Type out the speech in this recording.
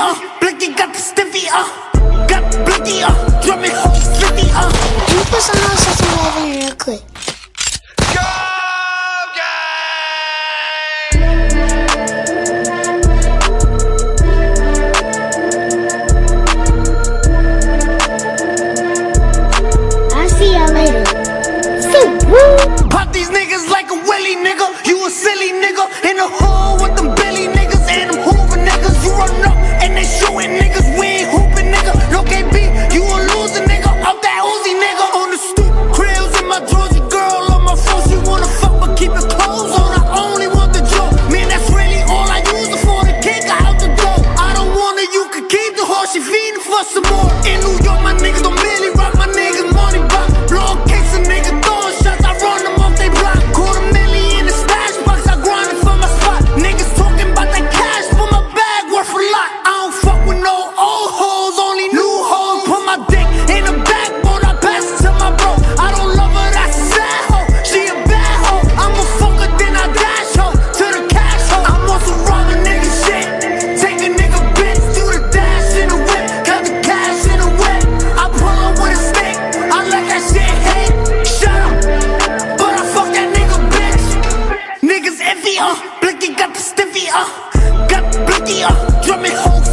uh, Blicky got the stiffy, uh, got blicky, uh, drumming hooky slippy, uh. Can you put some else on over here real quick? Pop these niggas like a willy nigga, you a silly nigga in the hole with the Blinky uh, blicky got the stiffy, uh, got blicky, uh, drumming hoes.